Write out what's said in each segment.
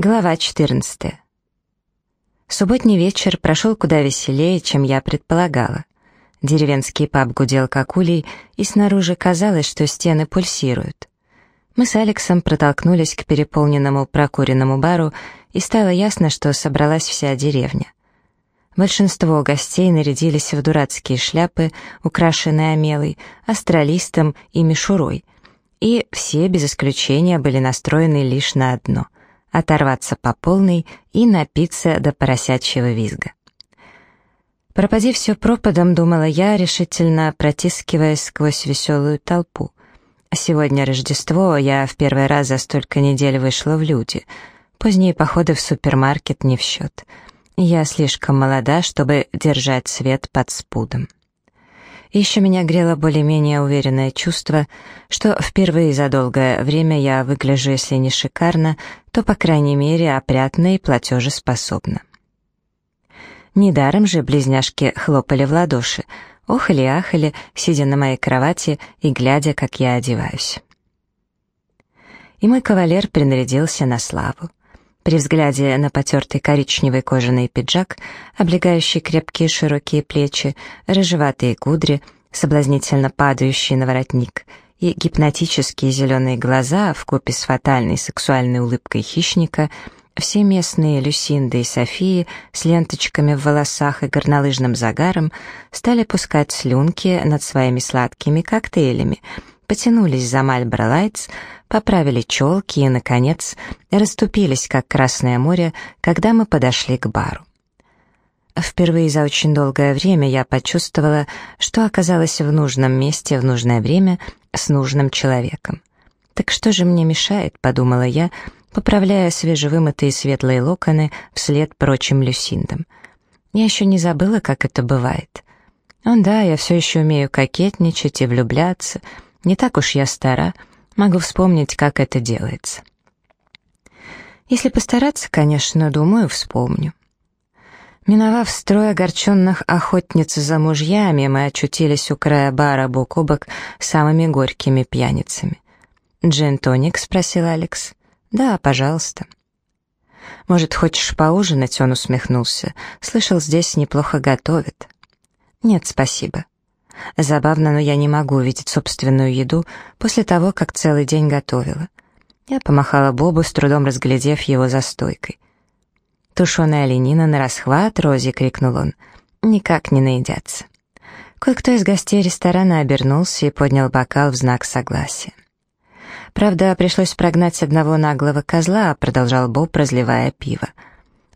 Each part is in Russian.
Глава 14. Субботний вечер прошел куда веселее, чем я предполагала. Деревенский паб гудел как улей, и снаружи казалось, что стены пульсируют. Мы с Алексом протолкнулись к переполненному прокуренному бару, и стало ясно, что собралась вся деревня. Большинство гостей нарядились в дурацкие шляпы, украшенные омелой, астралистом и мишурой, и все без исключения были настроены лишь на одно — оторваться по полной и напиться до поросячьего визга. Пропади все пропадом, думала я, решительно протискиваясь сквозь веселую толпу. Сегодня Рождество, я в первый раз за столько недель вышла в люди. Поздние походы в супермаркет не в счет. Я слишком молода, чтобы держать свет под спудом. Еще меня грело более-менее уверенное чувство, что впервые за долгое время я выгляжу, если не шикарно, то, по крайней мере, опрятно и платежеспособно. Недаром же близняшки хлопали в ладоши, охали-ахали, сидя на моей кровати и глядя, как я одеваюсь. И мой кавалер принарядился на славу. При взгляде на потертый коричневый кожаный пиджак, облегающий крепкие широкие плечи, рыжеватые кудри, соблазнительно падающий на воротник и гипнотические зеленые глаза в купе с фатальной сексуальной улыбкой хищника, все местные Люсинды и Софии с ленточками в волосах и горнолыжным загаром стали пускать слюнки над своими сладкими коктейлями, потянулись за Мальборо Лайтс, поправили челки и, наконец, расступились, как Красное море, когда мы подошли к бару. Впервые за очень долгое время я почувствовала, что оказалась в нужном месте в нужное время с нужным человеком. «Так что же мне мешает?» — подумала я, поправляя свежевымытые светлые локоны вслед прочим люсиндам. Я еще не забыла, как это бывает. Он да, я все еще умею кокетничать и влюбляться. Не так уж я стара — Могу вспомнить, как это делается. Если постараться, конечно, думаю, вспомню. Миновав строй огорченных охотниц за мужьями, мы очутились у края бара бок о бок с самыми горькими пьяницами. «Джин-тоник?» — спросил Алекс. «Да, пожалуйста». «Может, хочешь поужинать?» — он усмехнулся. «Слышал, здесь неплохо готовят». «Нет, спасибо». Забавно, но я не могу видеть собственную еду после того, как целый день готовила. Я помахала Бобу, с трудом разглядев его за стойкой. «Тушеная оленина на расхват, Рози!» — крикнул он. «Никак не наедятся». Кое-кто из гостей ресторана обернулся и поднял бокал в знак согласия. «Правда, пришлось прогнать одного наглого козла», — продолжал Боб, разливая пиво.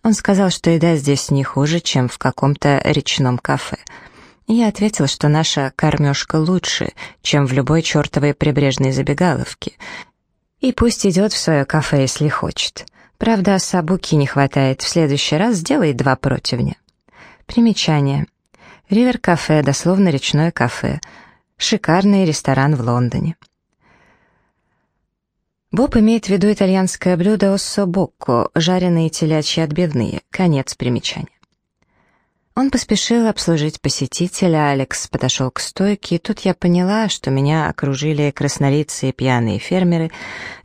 Он сказал, что еда здесь не хуже, чем в каком-то речном кафе — я ответил, что наша кормежка лучше, чем в любой чертовой прибрежной забегаловке. И пусть идет в свое кафе, если хочет. Правда, сабуки не хватает, в следующий раз сделай два противня. Примечание. Ривер-кафе, дословно речное кафе. Шикарный ресторан в Лондоне. Боб имеет в виду итальянское блюдо оссобокко, жареные телячьи отбивные. Конец примечания. Он поспешил обслужить посетителя, Алекс подошел к стойке, и тут я поняла, что меня окружили краснолицые пьяные фермеры,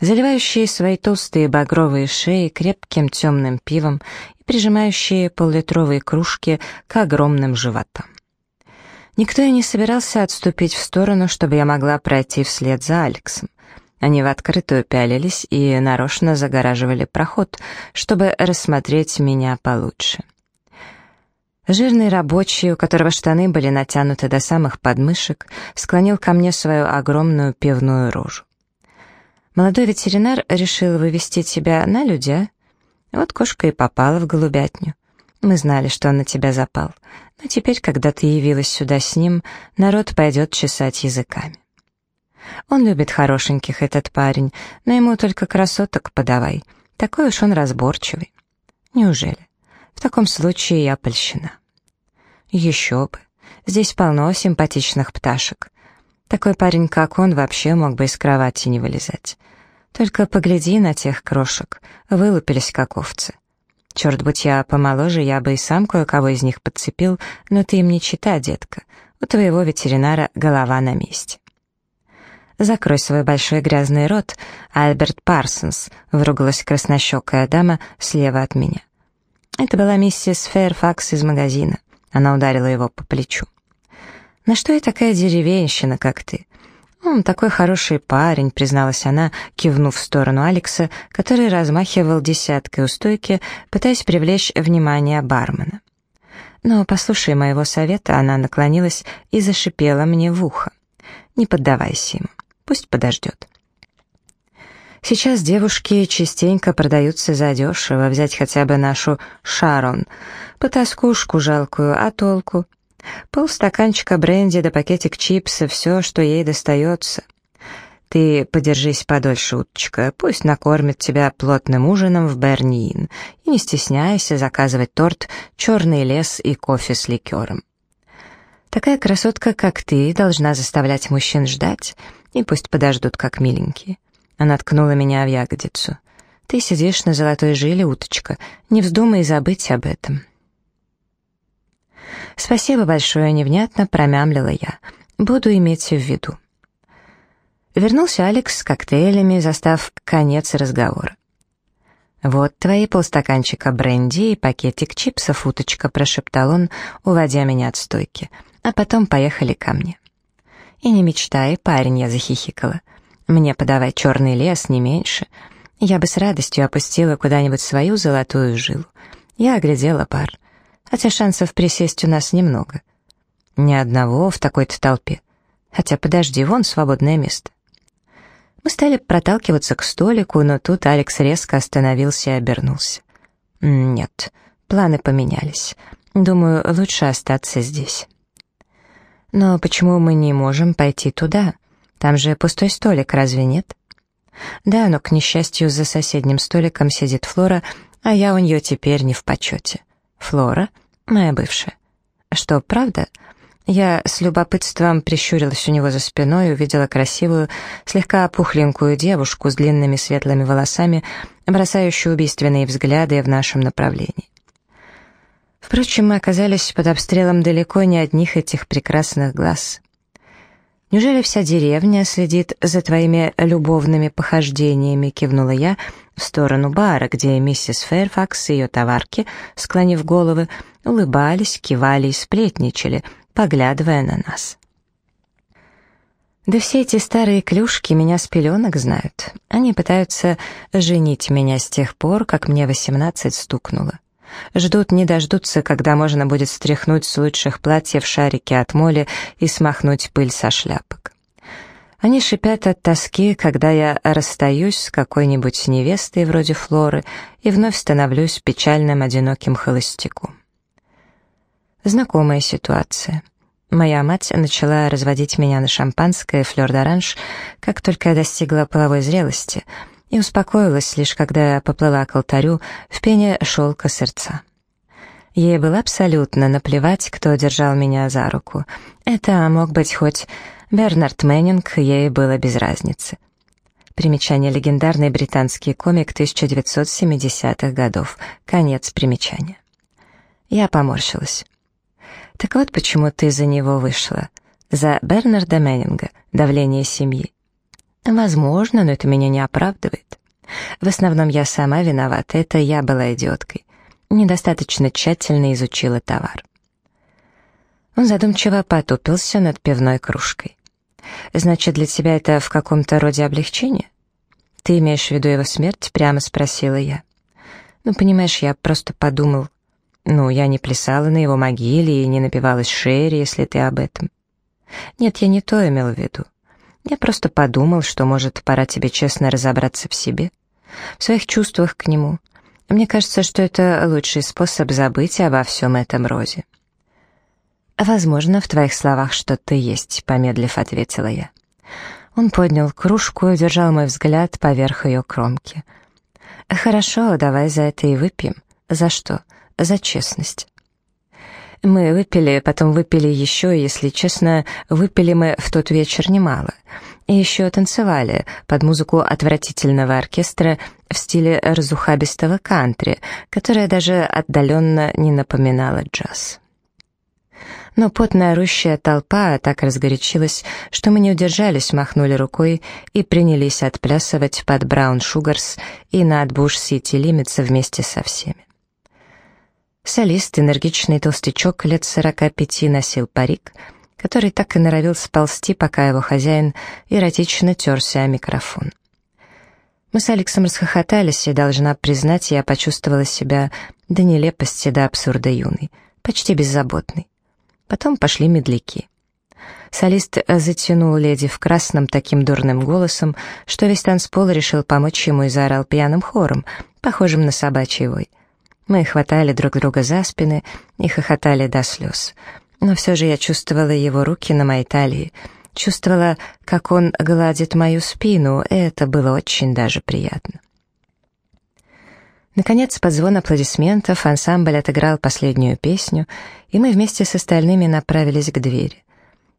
заливающие свои толстые багровые шеи крепким темным пивом и прижимающие поллитровые кружки к огромным животам. Никто и не собирался отступить в сторону, чтобы я могла пройти вслед за Алексом. Они в открытую пялились и нарочно загораживали проход, чтобы рассмотреть меня получше. Жирный рабочий, у которого штаны были натянуты до самых подмышек, склонил ко мне свою огромную пивную рожу. Молодой ветеринар решил вывести тебя на людя. Вот кошка и попала в голубятню. Мы знали, что он на тебя запал. Но теперь, когда ты явилась сюда с ним, народ пойдет чесать языками. Он любит хорошеньких, этот парень, но ему только красоток подавай. Такой уж он разборчивый. Неужели? В таком случае я польщена. Еще бы. Здесь полно симпатичных пташек. Такой парень, как он, вообще мог бы из кровати не вылезать. Только погляди на тех крошек, вылупились как овцы. Черт, будь я помоложе, я бы и сам кое-кого из них подцепил, но ты им не чита, детка. У твоего ветеринара голова на месте. «Закрой свой большой грязный рот, Альберт Парсонс», — выругалась краснощекая дама слева от меня. Это была миссис Фэрфакс из магазина. Она ударила его по плечу. «На что я такая деревенщина, как ты?» «Он такой хороший парень», — призналась она, кивнув в сторону Алекса, который размахивал десяткой у стойки, пытаясь привлечь внимание бармена. Но, послушай моего совета, она наклонилась и зашипела мне в ухо. «Не поддавайся ему, пусть подождет». Сейчас девушки частенько продаются задешево, взять хотя бы нашу Шарон, потаскушку жалкую, а толку? Полстаканчика бренди да пакетик чипсов, все, что ей достается. Ты подержись подольше, уточка, пусть накормит тебя плотным ужином в Бернин, и не стесняйся заказывать торт «Черный лес» и кофе с ликером. Такая красотка, как ты, должна заставлять мужчин ждать, и пусть подождут, как миленькие. Она ткнула меня в ягодицу. Ты сидишь на золотой жиле, уточка, не вздумай забыть об этом. «Спасибо большое, невнятно», — промямлила я. «Буду иметь в виду». Вернулся Алекс с коктейлями, застав конец разговора. «Вот твои полстаканчика бренди и пакетик чипсов, уточка», — прошептал он, уводя меня от стойки. «А потом поехали ко мне». «И не мечтай, парень», — я захихикала. «Мне подавай черный лес, не меньше. Я бы с радостью опустила куда-нибудь свою золотую жилу». Я оглядела пар хотя шансов присесть у нас немного. Ни одного в такой-то толпе. Хотя подожди, вон свободное место. Мы стали проталкиваться к столику, но тут Алекс резко остановился и обернулся. Нет, планы поменялись. Думаю, лучше остаться здесь. Но почему мы не можем пойти туда? Там же пустой столик, разве нет? Да, но, к несчастью, за соседним столиком сидит Флора, а я у нее теперь не в почете. Флора, моя бывшая. Что, правда? Я с любопытством прищурилась у него за спиной и увидела красивую, слегка пухленькую девушку с длинными светлыми волосами, бросающую убийственные взгляды в нашем направлении. Впрочем, мы оказались под обстрелом далеко не одних этих прекрасных глаз. «Неужели вся деревня следит за твоими любовными похождениями?» — кивнула я в сторону бара, где миссис Фэрфакс и ее товарки, склонив головы, улыбались, кивали и сплетничали, поглядывая на нас. Да все эти старые клюшки меня с пеленок знают. Они пытаются женить меня с тех пор, как мне восемнадцать стукнуло. Ждут не дождутся, когда можно будет стряхнуть с лучших платьев шарики от моли и смахнуть пыль со шляпок. Они шипят от тоски, когда я расстаюсь с какой-нибудь невестой вроде Флоры и вновь становлюсь печальным одиноким холостяком. Знакомая ситуация. Моя мать начала разводить меня на шампанское флёр-д'оранж, как только я достигла половой зрелости — и успокоилась лишь когда поплыла к алтарю в пене шелка сердца. Ей было абсолютно наплевать, кто держал меня за руку. Это мог быть хоть Бернард Мэннинг, ей было без разницы. Примечание легендарный британский комик 1970-х годов. Конец примечания. Я поморщилась. Так вот почему ты за него вышла. За Бернарда Мэннинга, давление семьи. Возможно, но это меня не оправдывает. В основном я сама виновата, это я была идиоткой. Недостаточно тщательно изучила товар. Он задумчиво потупился над пивной кружкой. «Значит, для тебя это в каком-то роде облегчение?» «Ты имеешь в виду его смерть?» — прямо спросила я. «Ну, понимаешь, я просто подумал. Ну, я не плясала на его могиле и не напивалась Шерри, если ты об этом». «Нет, я не то имел в виду. Я просто подумал, что, может, пора тебе честно разобраться в себе, в своих чувствах к нему. Мне кажется, что это лучший способ забыть обо всем этом розе. «Возможно, в твоих словах что-то есть», — помедлив ответила я. Он поднял кружку и удержал мой взгляд поверх ее кромки. «Хорошо, давай за это и выпьем. За что? За честность». Мы выпили, потом выпили еще, если честно, выпили мы в тот вечер немало. И еще танцевали под музыку отвратительного оркестра в стиле разухабистого кантри, которая даже отдаленно не напоминала джаз. Но потная орущая толпа так разгорячилась, что мы не удержались, махнули рукой и принялись отплясывать под Браун Шугарс и над Буш-Сити Лимитса вместе со всеми. Солист, энергичный толстячок лет сорока пяти, носил парик, который так и норовил сползти, пока его хозяин эротично терся о микрофон. Мы с Алексом расхохотались, и, должна признать, я почувствовала себя до нелепости, до абсурда юной, почти беззаботной. Потом пошли медляки. Солист затянул леди в красном таким дурным голосом, что весь танцпол решил помочь ему и заорал пьяным хором, похожим на собачий вой. Мы хватали друг друга за спины и хохотали до слез. Но все же я чувствовала его руки на моей талии, чувствовала, как он гладит мою спину, и это было очень даже приятно. Наконец, под звон аплодисментов ансамбль отыграл последнюю песню, и мы вместе с остальными направились к двери.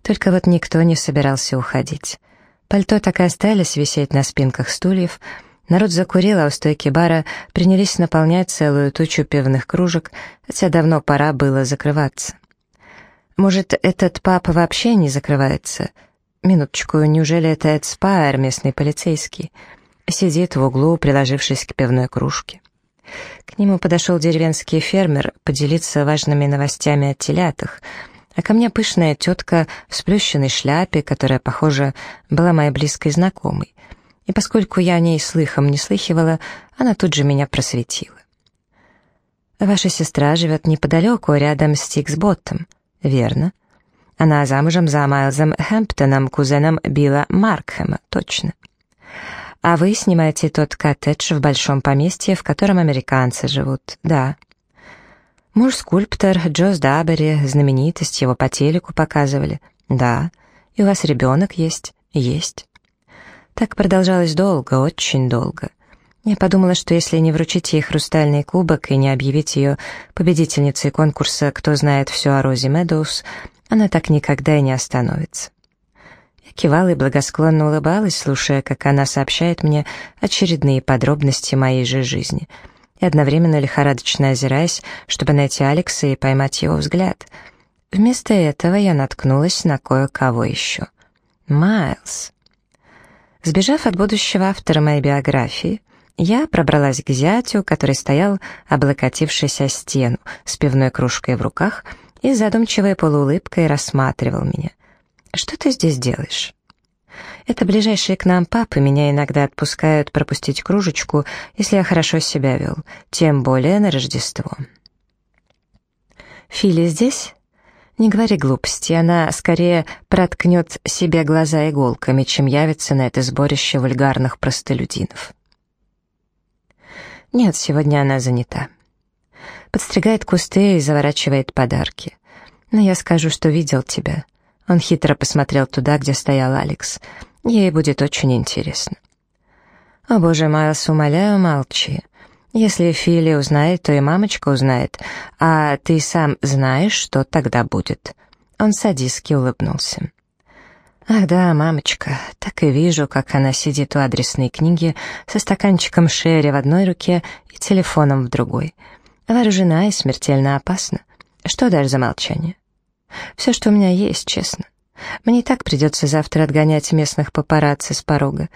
Только вот никто не собирался уходить. Пальто так и остались висеть на спинках стульев, народ закурил, а у стойки бара принялись наполнять целую тучу пивных кружек, хотя давно пора было закрываться. Может, этот пап вообще не закрывается? Минуточку, неужели это Эд Спайер, местный полицейский? Сидит в углу, приложившись к пивной кружке. К нему подошел деревенский фермер поделиться важными новостями о телятах, а ко мне пышная тетка в сплющенной шляпе, которая, похоже, была моей близкой знакомой. И поскольку я о ней слыхом не слыхивала, она тут же меня просветила. «Ваша сестра живет неподалеку, рядом с Тиксботтом». «Верно». Она замужем за Майлзом Хэмптоном, кузеном Билла Маркхэма, точно. А вы снимаете тот коттедж в большом поместье, в котором американцы живут, да. Муж-скульптор Джоз Дабери, знаменитость, его по телеку показывали. Да. И у вас ребенок есть? Есть. Так продолжалось долго, очень долго. Я подумала, что если не вручить ей хрустальный кубок и не объявить ее победительницей конкурса «Кто знает все о Розе Медоуз», она так никогда и не остановится кивала и благосклонно улыбалась, слушая, как она сообщает мне очередные подробности моей же жизни, и одновременно лихорадочно озираясь, чтобы найти Алекса и поймать его взгляд. Вместо этого я наткнулась на кое-кого еще. Майлз. Сбежав от будущего автора моей биографии, я пробралась к зятю, который стоял, облокотившись о стену, с пивной кружкой в руках и задумчивой полуулыбкой рассматривал меня. «Что ты здесь делаешь?» «Это ближайшие к нам папы меня иногда отпускают пропустить кружечку, если я хорошо себя вел, тем более на Рождество». «Фили здесь?» «Не говори глупости, она скорее проткнет себе глаза иголками, чем явится на это сборище вульгарных простолюдинов». «Нет, сегодня она занята. Подстригает кусты и заворачивает подарки. Но я скажу, что видел тебя». Он хитро посмотрел туда, где стоял Алекс. Ей будет очень интересно. «О боже, Майлз, умоляю, молчи. Если Фили узнает, то и мамочка узнает. А ты сам знаешь, что тогда будет?» Он садистски улыбнулся. «Ах да, мамочка, так и вижу, как она сидит у адресной книги со стаканчиком Шерри в одной руке и телефоном в другой. Вооружена и смертельно опасна. Что дашь за молчание?» Все, что у меня есть, честно. Мне и так придется завтра отгонять местных папарацци с порога.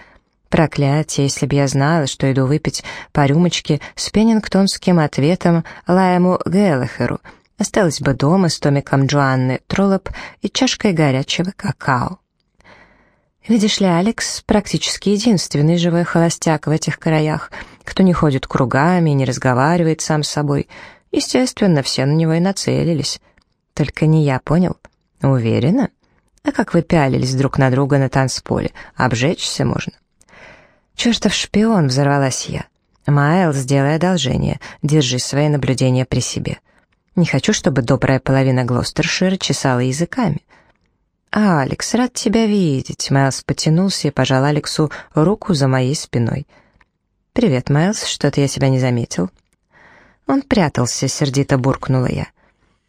Проклятие, если бы я знала, что иду выпить по рюмочке с пеннингтонским ответом Лайму Геллахеру, осталась бы дома с томиком Джоанны Троллоп и чашкой горячего какао. Видишь ли, Алекс практически единственный живой холостяк в этих краях, кто не ходит кругами и не разговаривает сам с собой. Естественно, все на него и нацелились. Только не я, понял? Уверена? А как вы пялились друг на друга на танцполе? Обжечься можно. Чертов шпион, взорвалась я. Майл, сделай одолжение, держи свои наблюдения при себе. Не хочу, чтобы добрая половина Глостершира чесала языками. А, «Алекс, рад тебя видеть», — Майлз потянулся и пожал Алексу руку за моей спиной. «Привет, Майлз, что-то я тебя не заметил». Он прятался, сердито буркнула я.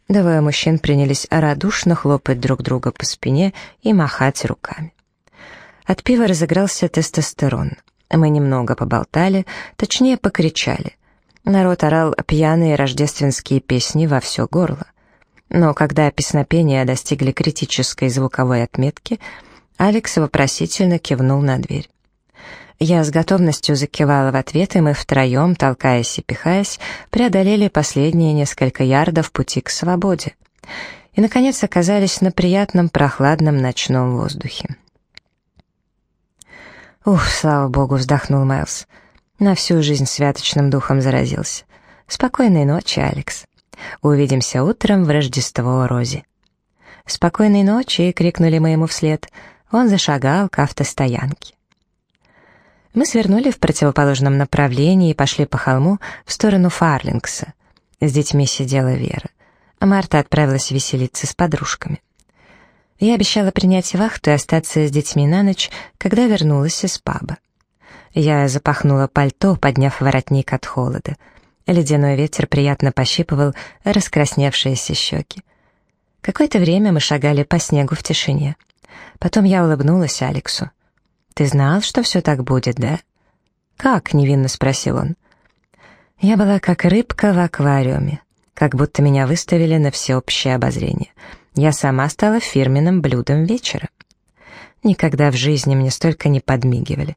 Двое мужчин принялись радушно хлопать друг друга по спине и махать руками. От пива разыгрался тестостерон. Мы немного поболтали, точнее покричали. Народ орал пьяные рождественские песни во все горло. но когда песнопения достигли критической звуковой отметки, Алекс вопросительно кивнул на дверь. Я с готовностью закивала в ответ, и мы втроем, толкаясь и пихаясь, преодолели последние несколько ярдов пути к свободе. И, наконец, оказались на приятном прохладном ночном воздухе. «Ух, слава богу!» — вздохнул Майлз. «На всю жизнь святочным духом заразился. Спокойной ночи, Алекс. Увидимся утром в Рождество Рози». «Спокойной ночи!» — крикнули мы ему вслед. Он зашагал к автостоянке. Мы свернули в противоположном направлении и пошли по холму в сторону Фарлингса. С детьми сидела Вера. А Марта отправилась веселиться с подружками. Я обещала принять вахту и остаться с детьми на ночь, когда вернулась из паба. Я запахнула пальто, подняв воротник от холода. Ледяной ветер приятно пощипывал раскрасневшиеся щеки. Какое-то время мы шагали по снегу в тишине. Потом я улыбнулась Алексу. «Ты знал, что все так будет, да?» «Как?» — невинно спросил он. Я была как рыбка в аквариуме, как будто меня выставили на всеобщее обозрение. Я сама стала фирменным блюдом вечера. Никогда в жизни мне столько не подмигивали.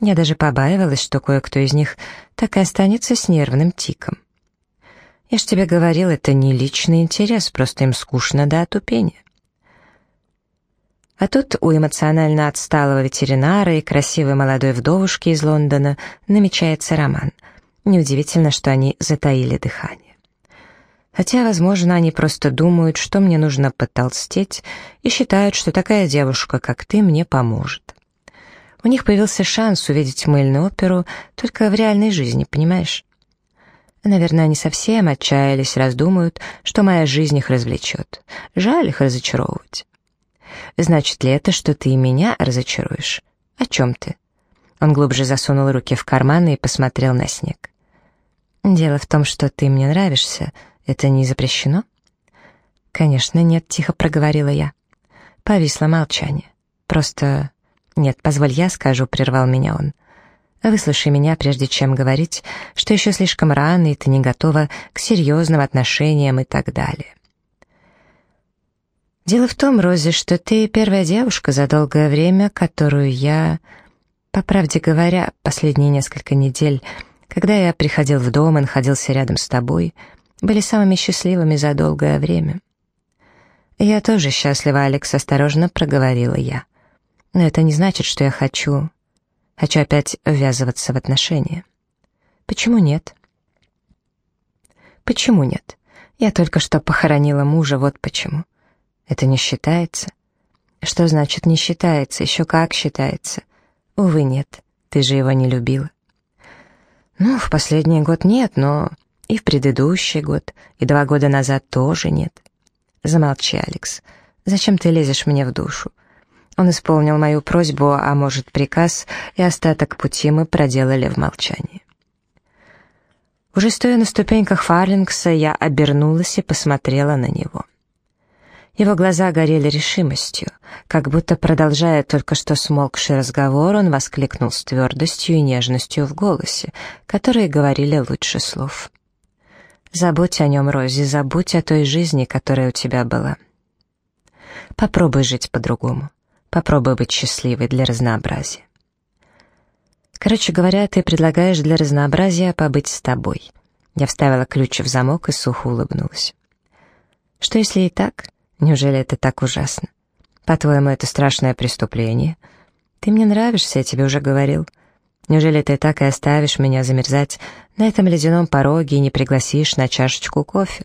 Я даже побаивалась, что кое-кто из них так и останется с нервным тиком. Я ж тебе говорил, это не личный интерес, просто им скучно до отупения. А тут у эмоционально отсталого ветеринара и красивой молодой вдовушки из Лондона намечается роман. Неудивительно, что они затаили дыхание. Хотя, возможно, они просто думают, что мне нужно потолстеть, и считают, что такая девушка, как ты, мне поможет. У них появился шанс увидеть мыльную оперу только в реальной жизни, понимаешь? Наверное, они совсем отчаялись, раздумают, что моя жизнь их развлечет. Жаль их разочаровывать. Значит ли это, что ты и меня разочаруешь? О чем ты? Он глубже засунул руки в карманы и посмотрел на снег. Дело в том, что ты мне нравишься. Это не запрещено? Конечно, нет, тихо проговорила я. Повисло молчание. Просто... Нет, позволь я скажу, прервал меня он. Выслушай меня, прежде чем говорить, что еще слишком рано, и ты не готова к серьезным отношениям и так далее. Дело в том, Рози, что ты первая девушка за долгое время, которую я... По правде говоря, последние несколько недель, когда я приходил в дом и находился рядом с тобой, были самыми счастливыми за долгое время. «Я тоже счастлива, Алекс», — осторожно проговорила я. «Но это не значит, что я хочу... Хочу опять ввязываться в отношения». «Почему нет?» «Почему нет? Я только что похоронила мужа, вот почему». Это не считается? Что значит не считается? Еще как считается? Увы, нет. Ты же его не любила. Ну, в последний год нет, но и в предыдущий год, и два года назад тоже нет. Замолчи, Алекс. Зачем ты лезешь мне в душу? Он исполнил мою просьбу, а может, приказ, и остаток пути мы проделали в молчании. Уже стоя на ступеньках Фарлингса, я обернулась и посмотрела на него. Его глаза горели решимостью. Как будто продолжая только что смолкший разговор, он воскликнул с твердостью и нежностью в голосе, которые говорили лучше слов. «Забудь о нем, Рози, забудь о той жизни, которая у тебя была. Попробуй жить по-другому. Попробуй быть счастливой для разнообразия. Короче говоря, ты предлагаешь для разнообразия побыть с тобой». Я вставила ключ в замок и сухо улыбнулась. «Что если и так?» Неужели это так ужасно? По-твоему, это страшное преступление? Ты мне нравишься, я тебе уже говорил. Неужели ты так и оставишь меня замерзать на этом ледяном пороге не пригласишь на чашечку кофе?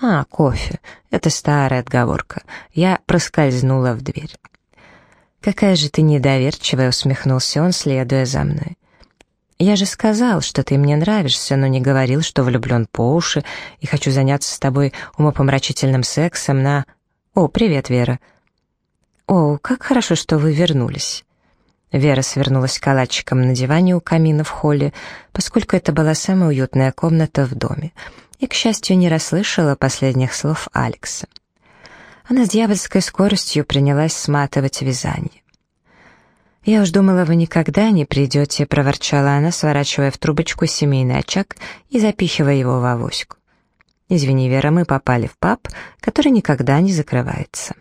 А, кофе. Это старая отговорка. Я проскользнула в дверь. «Какая же ты недоверчивая», — усмехнулся он, следуя за мной. «Я же сказал, что ты мне нравишься, но не говорил, что влюблен по уши и хочу заняться с тобой умопомрачительным сексом на... О, привет, Вера!» «О, как хорошо, что вы вернулись!» Вера свернулась калачиком на диване у камина в холле, поскольку это была самая уютная комната в доме, и, к счастью, не расслышала последних слов Алекса. Она с дьявольской скоростью принялась сматывать вязание. «Я уж думала, вы никогда не придете», — проворчала она, сворачивая в трубочку семейный очаг и запихивая его в авоську. Извини, Вера, мы попали в паб, который никогда не закрывается.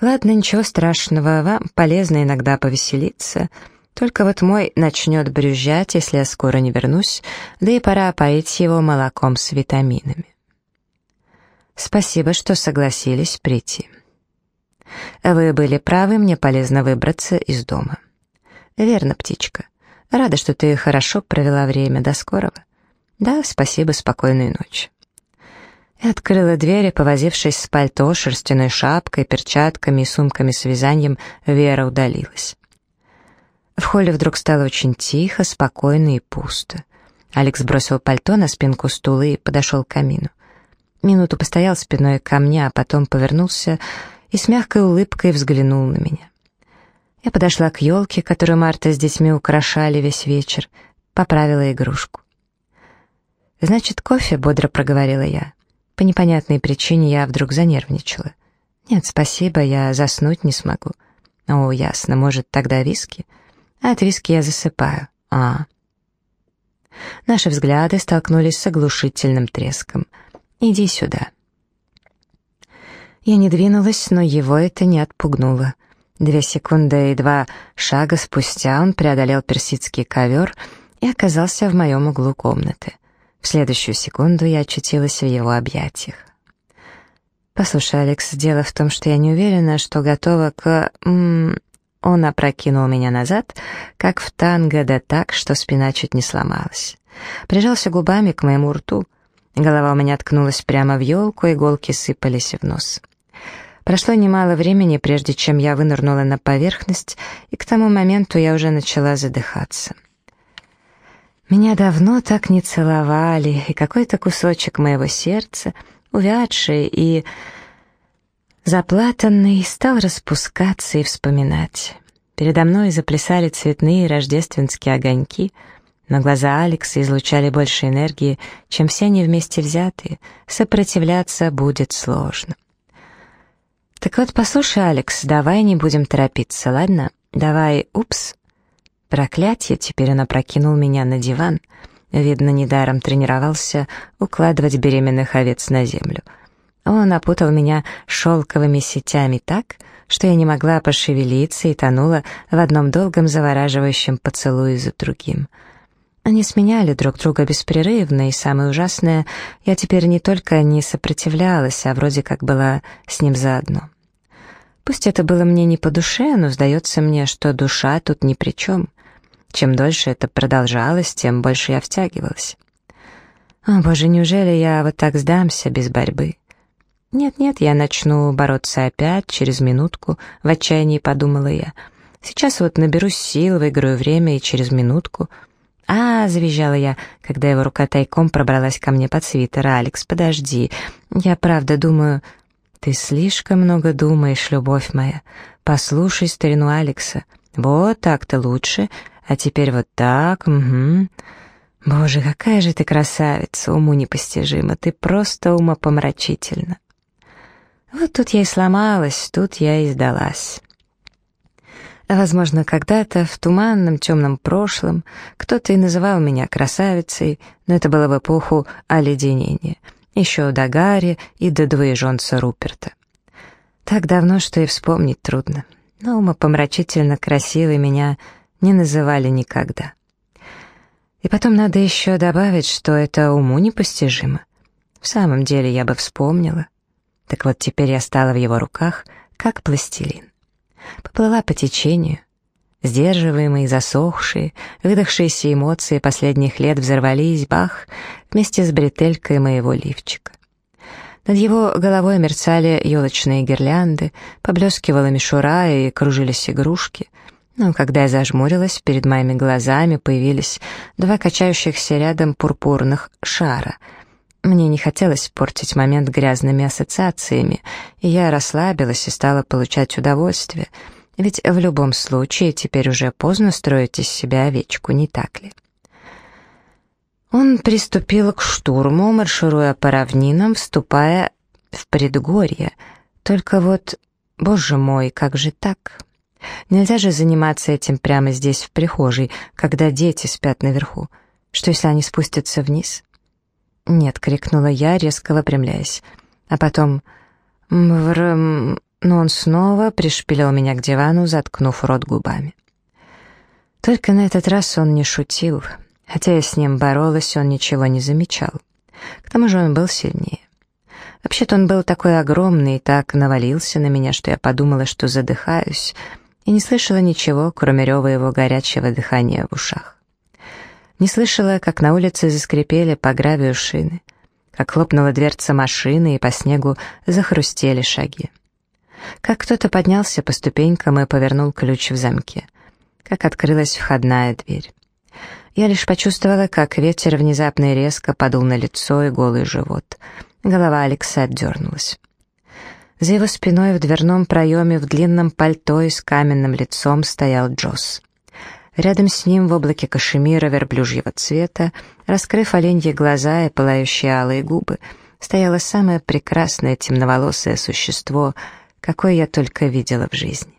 Ладно, ничего страшного, вам полезно иногда повеселиться. Только вот мой начнет брюзжать, если я скоро не вернусь, да и пора поить его молоком с витаминами. Спасибо, что согласились прийти. Вы были правы, мне полезно выбраться из дома. Верно, птичка. Рада, что ты хорошо провела время. До скорого. Да, спасибо, спокойной ночи. И открыла дверь, повозившись с пальто, шерстяной шапкой, перчатками и сумками с вязанием, Вера удалилась. В холле вдруг стало очень тихо, спокойно и пусто. Алекс бросил пальто на спинку стула и подошел к камину. Минуту постоял спиной ко мне, а потом повернулся и с мягкой улыбкой взглянул на меня. Я подошла к елке, которую Марта с детьми украшали весь вечер, поправила игрушку. «Значит, кофе?» — бодро проговорила я. По непонятной причине я вдруг занервничала. «Нет, спасибо, я заснуть не смогу». «О, ясно, может, тогда виски?» «А от виски я засыпаю». «А». Наши взгляды столкнулись с оглушительным треском. «Иди сюда». Я не двинулась, но его это не отпугнуло. Две секунды и два шага спустя он преодолел персидский ковер и оказался в моем углу комнаты. В следующую секунду я очутилась в его объятиях. «Послушай, Алекс, дело в том, что я не уверена, что готова к...» Он опрокинул меня назад, как в танго, да так, что спина чуть не сломалась. Прижался губами к моему рту. Голова у меня ткнулась прямо в елку, иголки сыпались в нос. Прошло немало времени, прежде чем я вынырнула на поверхность, и к тому моменту я уже начала задыхаться. Меня давно так не целовали, и какой-то кусочек моего сердца, увядший и заплатанный, стал распускаться и вспоминать. Передо мной заплясали цветные рождественские огоньки, но глаза Алекса излучали больше энергии, чем все они вместе взятые. Сопротивляться будет сложно. «Так вот, послушай, Алекс, давай не будем торопиться, ладно? Давай, упс, Проклятье, теперь он опрокинул меня на диван. Видно, недаром тренировался укладывать беременных овец на землю. Он опутал меня шелковыми сетями так, что я не могла пошевелиться и тонула в одном долгом завораживающем поцелуе за другим. Они сменяли друг друга беспрерывно, и самое ужасное, я теперь не только не сопротивлялась, а вроде как была с ним заодно. Пусть это было мне не по душе, но сдается мне, что душа тут ни при чем. Чем дольше это продолжалось, тем больше я втягивалась. О, боже, неужели я вот так сдамся без борьбы? Нет-нет, я начну бороться опять, через минутку, в отчаянии подумала я. Сейчас вот наберусь сил, выиграю время и через минутку... «А!» — завизжала я, когда его рука тайком пробралась ко мне под свитер. «Алекс, подожди. Я правда думаю...» «Ты слишком много думаешь, любовь моя. Послушай старину Алекса. Вот так-то лучше. А теперь вот так, угу. Боже, какая же ты красавица, уму непостижима, ты просто умопомрачительна. Вот тут я и сломалась, тут я и сдалась. Возможно, когда-то, в туманном темном прошлом, кто-то и называл меня красавицей, но это было в эпоху оледенения, еще до Гарри и до двоеженца Руперта. Так давно, что и вспомнить трудно. Но умопомрачительно красивой меня не называли никогда. И потом надо еще добавить, что это уму непостижимо. В самом деле я бы вспомнила. Так вот теперь я стала в его руках, как пластилин. Поплыла по течению. Сдерживаемые, засохшие, выдохшиеся эмоции последних лет взорвались, бах, вместе с бретелькой моего лифчика. Над его головой мерцали елочные гирлянды, поблескивала мишура и кружились игрушки — но когда я зажмурилась, перед моими глазами появились два качающихся рядом пурпурных шара. Мне не хотелось портить момент грязными ассоциациями, и я расслабилась и стала получать удовольствие, ведь в любом случае теперь уже поздно строить из себя овечку, не так ли? Он приступил к штурму, маршируя по равнинам, вступая в предгорье. Только вот, боже мой, как же так? Нельзя же заниматься этим прямо здесь, в прихожей, когда дети спят наверху. Что, если они спустятся вниз? «Нет», — крикнула я, резко выпрямляясь. А потом «Мврм...» Но он снова пришпилил меня к дивану, заткнув рот губами. Только на этот раз он не шутил. Хотя я с ним боролась, он ничего не замечал. К тому же он был сильнее. Вообще-то он был такой огромный и так навалился на меня, что я подумала, что задыхаюсь, и не слышала ничего, кроме рева его горячего дыхания в ушах. Не слышала, как на улице заскрипели по гравию шины, как хлопнула дверца машины, и по снегу захрустели шаги. Как кто-то поднялся по ступенькам и повернул ключ в замке. Как открылась входная дверь. Я лишь почувствовала, как ветер внезапно и резко подул на лицо и голый живот. Голова Алекса отдернулась. За его спиной в дверном проеме в длинном пальто и с каменным лицом стоял Джосс. Рядом с ним в облаке кашемира верблюжьего цвета, раскрыв оленьи глаза и пылающие алые губы, стояло самое прекрасное темноволосое существо, какое я только видела в жизни.